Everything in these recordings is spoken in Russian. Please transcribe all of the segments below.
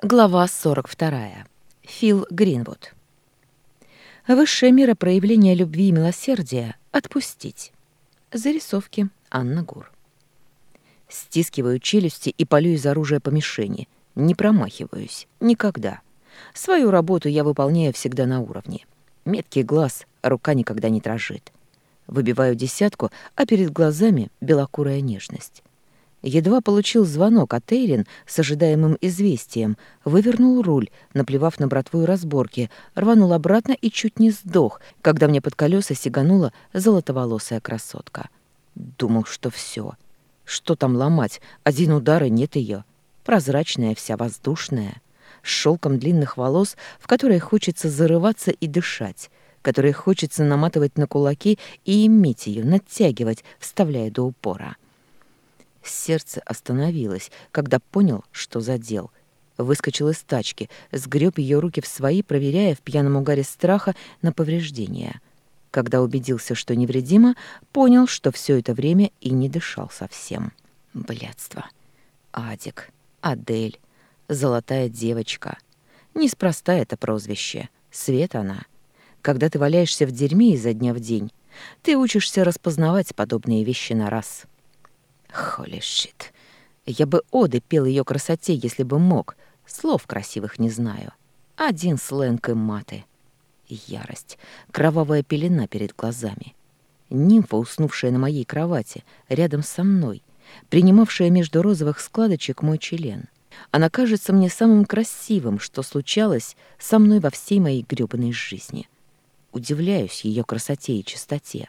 Глава 42. Фил Гринвуд. Высшая мера любви и милосердия — отпустить. Зарисовки Анна Гур. Стискиваю челюсти и полю из оружия по мишени. Не промахиваюсь. Никогда. Свою работу я выполняю всегда на уровне. Меткий глаз, рука никогда не дрожит. Выбиваю десятку, а перед глазами белокурая нежность. Едва получил звонок от Эйрин с ожидаемым известием, вывернул руль, наплевав на братву и разборки, рванул обратно и чуть не сдох, когда мне под колеса сиганула золотоволосая красотка. Думал, что все. Что там ломать? Один удар и нет ее. Прозрачная вся, воздушная. С шелком длинных волос, в которые хочется зарываться и дышать, которые хочется наматывать на кулаки и иметь ее, натягивать, вставляя до упора. — Сердце остановилось, когда понял, что задел. Выскочил из тачки, сгреб ее руки в свои, проверяя в пьяном угаре страха на повреждения. Когда убедился, что невредимо, понял, что все это время и не дышал совсем. Блядство. Адик. Адель. Золотая девочка. Неспроста это прозвище. Свет она. Когда ты валяешься в дерьме изо дня в день, ты учишься распознавать подобные вещи на раз. Холи шит. Я бы оды пел ее красоте, если бы мог. Слов красивых не знаю. Один сленг и маты. Ярость. Кровавая пелена перед глазами. Нимфа, уснувшая на моей кровати, рядом со мной, принимавшая между розовых складочек мой член. Она кажется мне самым красивым, что случалось со мной во всей моей грёбаной жизни. Удивляюсь ее красоте и чистоте.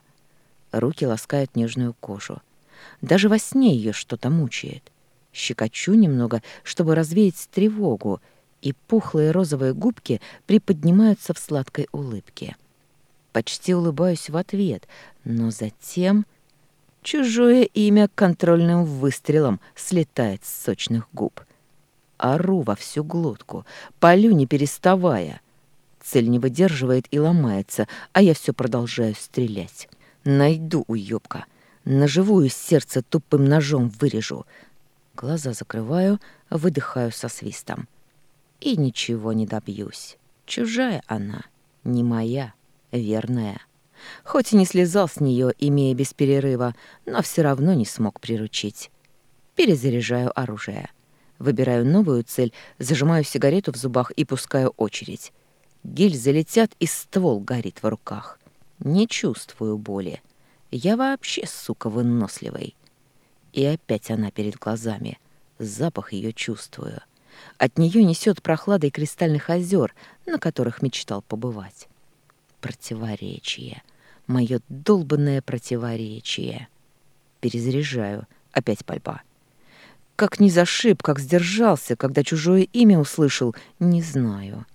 Руки ласкают нежную кожу. Даже во сне ее что-то мучает. Щекочу немного, чтобы развеять тревогу, и пухлые розовые губки приподнимаются в сладкой улыбке. Почти улыбаюсь в ответ, но затем чужое имя контрольным выстрелом слетает с сочных губ. Ору во всю глотку, полю не переставая. Цель не выдерживает и ломается, а я все продолжаю стрелять. Найду уёбка — на живую сердце тупым ножом вырежу. Глаза закрываю, выдыхаю со свистом. И ничего не добьюсь. Чужая она, не моя, верная. Хоть и не слезал с нее, имея без перерыва, но все равно не смог приручить. Перезаряжаю оружие. Выбираю новую цель, зажимаю сигарету в зубах и пускаю очередь. Гильзы летят, и ствол горит в руках. Не чувствую боли. Я вообще, сука, выносливый. И опять она перед глазами. Запах ее чувствую. От нее несет прохладой кристальных озер, на которых мечтал побывать. Противоречие. Мое долбанное противоречие. Перезаряжаю. Опять пальба. Как не зашиб, как сдержался, когда чужое имя услышал, не знаю.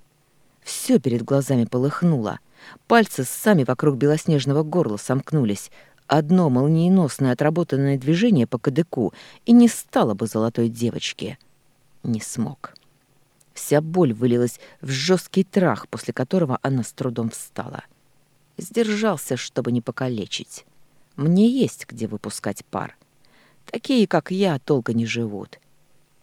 Все перед глазами полыхнуло. Пальцы сами вокруг белоснежного горла сомкнулись. Одно молниеносное отработанное движение по кадыку и не стало бы золотой девочки. Не смог. Вся боль вылилась в жесткий трах, после которого она с трудом встала. Сдержался, чтобы не покалечить. Мне есть где выпускать пар. Такие, как я, долго не живут.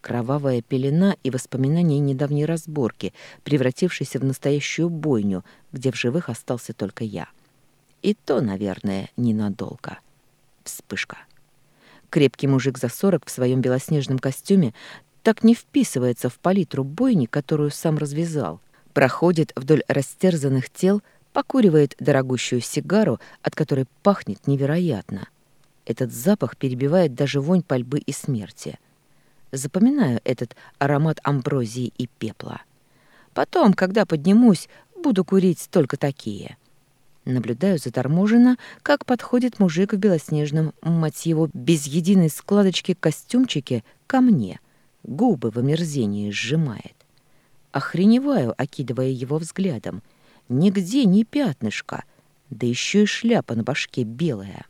Кровавая пелена и воспоминания недавней разборки, превратившейся в настоящую бойню, где в живых остался только я. И то, наверное, ненадолго. Вспышка. Крепкий мужик за сорок в своем белоснежном костюме так не вписывается в палитру бойни, которую сам развязал. Проходит вдоль растерзанных тел, покуривает дорогущую сигару, от которой пахнет невероятно. Этот запах перебивает даже вонь пальбы и смерти — Запоминаю этот аромат амброзии и пепла. Потом, когда поднимусь, буду курить только такие. Наблюдаю заторможенно, как подходит мужик в белоснежном, мать его, без единой складочки костюмчике ко мне. Губы в омерзении сжимает. Охреневаю, окидывая его взглядом. Нигде ни пятнышка, да еще и шляпа на башке белая.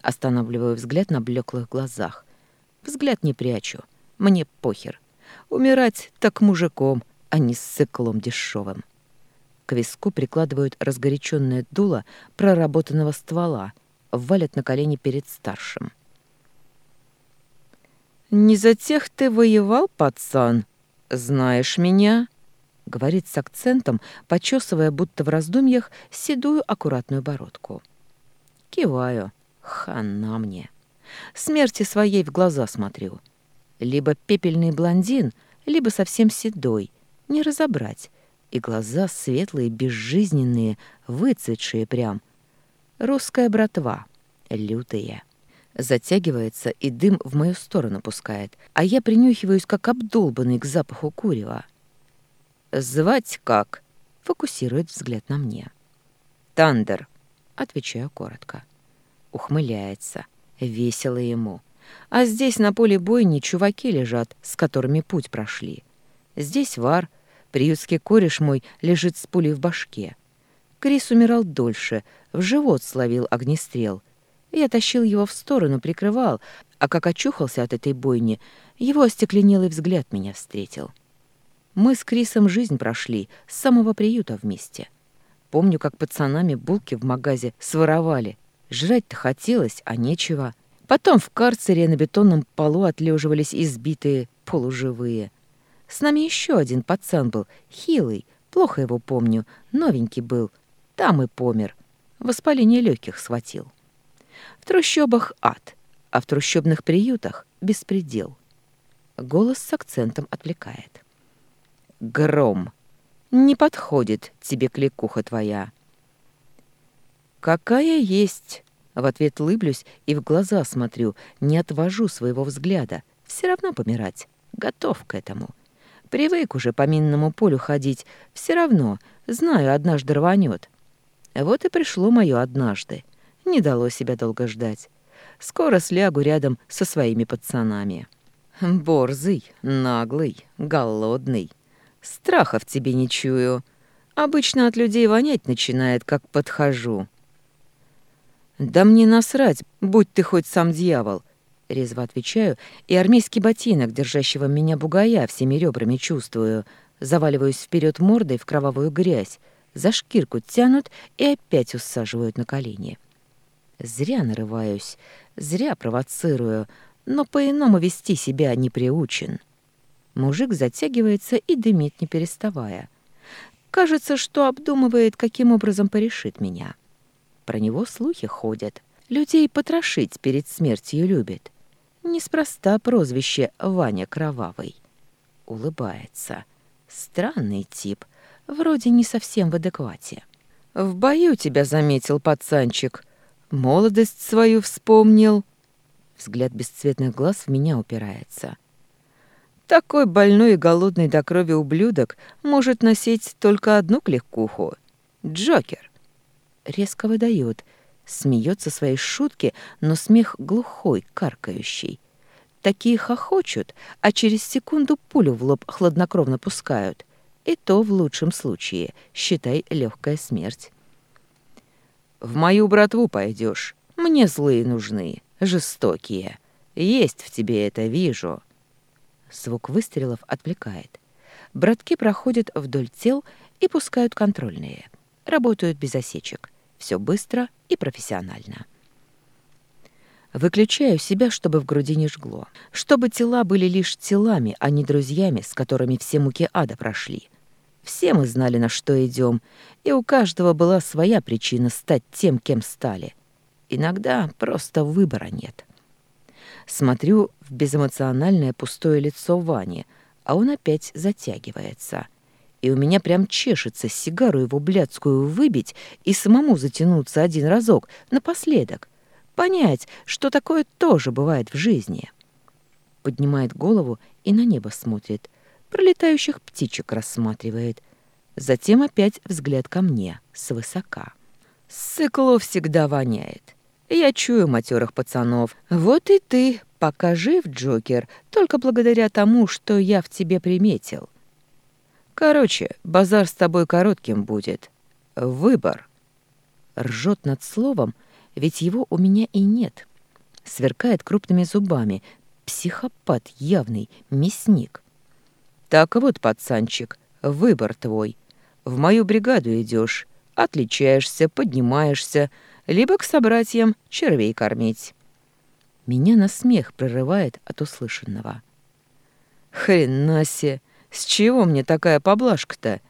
Останавливаю взгляд на блеклых глазах. Взгляд не прячу — мне похер. Умирать так мужиком, а не с циклом дешевым. К виску прикладывают разгоряченное дуло проработанного ствола, валят на колени перед старшим. «Не за тех ты воевал, пацан?» знаешь меня?» — говорит с акцентом, почесывая, будто в раздумьях, седую аккуратную бородку. Киваю. Хана мне. Смерти своей в глаза смотрю. Либо пепельный блондин, либо совсем седой. Не разобрать. И глаза светлые, безжизненные, выцветшие прям. Русская братва. Лютые. Затягивается и дым в мою сторону пускает, а я принюхиваюсь, как обдолбанный к запаху курева. «Звать как?» — фокусирует взгляд на мне. «Тандер», — отвечаю коротко. Ухмыляется. Весело ему. А здесь на поле бойни чуваки лежат, с которыми путь прошли. Здесь вар, приютский кореш мой лежит с пулей в башке. Крис умирал дольше, в живот словил огнестрел. Я тащил его в сторону, прикрывал, а как очухался от этой бойни, его остекленелый взгляд меня встретил. Мы с Крисом жизнь прошли, с самого приюта вместе. Помню, как пацанами булки в магазе своровали. Жрать-то хотелось, а нечего. Потом в карцере на бетонном полу отлеживались избитые, полуживые. С нами еще один пацан был, хилый, плохо его помню, новенький был. Там и помер. Воспаление легких схватил. В трущобах ад, а в трущобных приютах беспредел. Голос с акцентом отвлекает. Гром. Не подходит тебе кликуха твоя. Какая есть. В ответ лыблюсь и в глаза смотрю, не отвожу своего взгляда. Все равно помирать. Готов к этому. Привык уже по минному полю ходить. Все равно, знаю, однажды рванет. Вот и пришло мое однажды. Не дало себя долго ждать. Скоро слягу рядом со своими пацанами. Борзый, наглый, голодный. Страха в тебе не чую. Обычно от людей вонять начинает, как подхожу. Да мне насрать, будь ты хоть сам дьявол. Резво отвечаю, и армейский ботинок, держащего меня бугая, всеми ребрами чувствую. Заваливаюсь вперед мордой в кровавую грязь, за шкирку тянут и опять усаживают на колени. Зря нарываюсь, зря провоцирую, но по-иному вести себя не приучен. Мужик затягивается и дымит, не переставая. Кажется, что обдумывает, каким образом порешит меня. Про него слухи ходят. Людей потрошить перед смертью любит. Неспроста прозвище Ваня Кровавый. Улыбается. Странный тип. Вроде не совсем в адеквате. «В бою тебя заметил, пацанчик», Молодость свою вспомнил. Взгляд бесцветных глаз в меня упирается. Такой больной и голодный до крови ублюдок может носить только одну кликуху. Джокер. Резко выдает, смеется своей шутки, но смех глухой, каркающий. Такие хохочут, а через секунду пулю в лоб хладнокровно пускают. И то в лучшем случае, считай, легкая смерть. В мою братву пойдешь. Мне злые нужны, жестокие. Есть в тебе это, вижу». Звук выстрелов отвлекает. Братки проходят вдоль тел и пускают контрольные. Работают без осечек. Все быстро и профессионально. Выключаю себя, чтобы в груди не жгло. Чтобы тела были лишь телами, а не друзьями, с которыми все муки ада прошли. Все мы знали, на что идем, и у каждого была своя причина стать тем, кем стали. Иногда просто выбора нет. Смотрю в безэмоциональное пустое лицо Вани, а он опять затягивается. И у меня прям чешется сигару его блядскую выбить и самому затянуться один разок, напоследок. Понять, что такое тоже бывает в жизни. Поднимает голову и на небо смотрит — пролетающих птичек рассматривает. Затем опять взгляд ко мне, свысока. Сыкло всегда воняет. Я чую матерых пацанов. Вот и ты, пока жив, Джокер, только благодаря тому, что я в тебе приметил. Короче, базар с тобой коротким будет. Выбор. Ржет над словом, ведь его у меня и нет. Сверкает крупными зубами. Психопат явный, мясник. Так вот, пацанчик, выбор твой. В мою бригаду идешь, отличаешься, поднимаешься, либо к собратьям червей кормить. Меня на смех прерывает от услышанного. Хрена себе! С чего мне такая поблажка-то?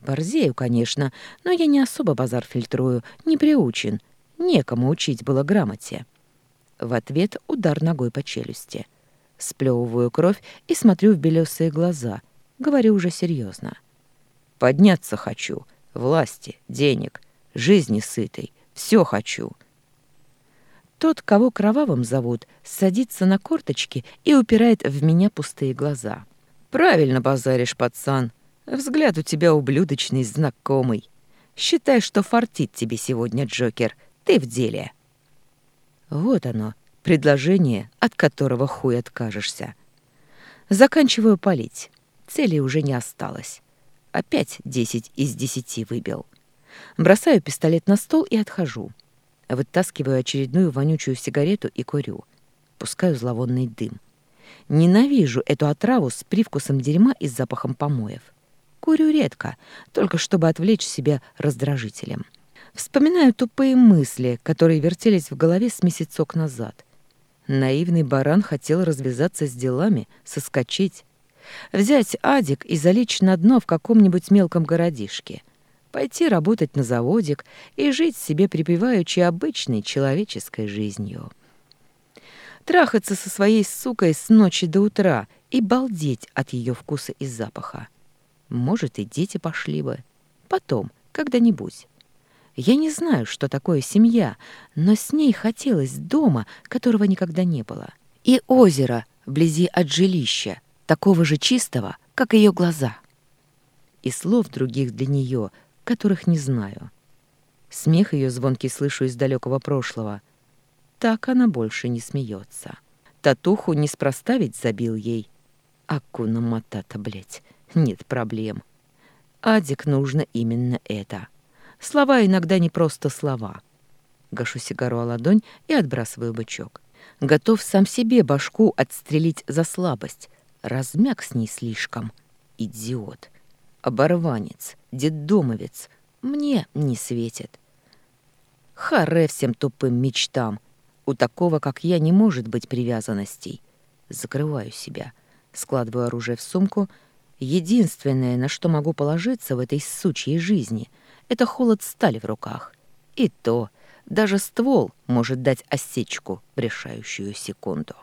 Борзею, конечно, но я не особо базар фильтрую, не приучен. Некому учить было грамоте. В ответ удар ногой по челюсти. Сплёвываю кровь и смотрю в белесые глаза. Говорю уже серьезно. Подняться хочу. Власти, денег, жизни сытой. Все хочу. Тот, кого кровавым зовут, садится на корточки и упирает в меня пустые глаза. «Правильно базаришь, пацан. Взгляд у тебя ублюдочный, знакомый. Считай, что фартит тебе сегодня, Джокер. Ты в деле». Вот оно, предложение, от которого хуй откажешься. Заканчиваю палить. Цели уже не осталось. Опять десять из десяти выбил. Бросаю пистолет на стол и отхожу. Вытаскиваю очередную вонючую сигарету и курю. Пускаю зловонный дым. Ненавижу эту отраву с привкусом дерьма и запахом помоев. Курю редко, только чтобы отвлечь себя раздражителем. Вспоминаю тупые мысли, которые вертелись в голове с месяцок назад. Наивный баран хотел развязаться с делами, соскочить. Взять Адик и залечь на дно в каком-нибудь мелком городишке — пойти работать на заводик и жить себе припеваючи обычной человеческой жизнью. Трахаться со своей сукой с ночи до утра и балдеть от ее вкуса и запаха. Может, и дети пошли бы. Потом, когда-нибудь. Я не знаю, что такое семья, но с ней хотелось дома, которого никогда не было. И озеро вблизи от жилища, такого же чистого, как ее глаза. И слов других для нее — которых не знаю. Смех ее звонкий слышу из далекого прошлого. Так она больше не смеется. Татуху неспроста ведь забил ей. Акуна Матата, блядь, нет проблем. Адик нужно именно это. Слова иногда не просто слова. Гашу сигару о ладонь и отбрасываю бычок. Готов сам себе башку отстрелить за слабость. Размяк с ней слишком. Идиот оборванец, детдомовец, мне не светит. Харе всем тупым мечтам. У такого, как я, не может быть привязанностей. Закрываю себя, складываю оружие в сумку. Единственное, на что могу положиться в этой сучьей жизни, это холод стали в руках. И то, даже ствол может дать осечку в решающую секунду.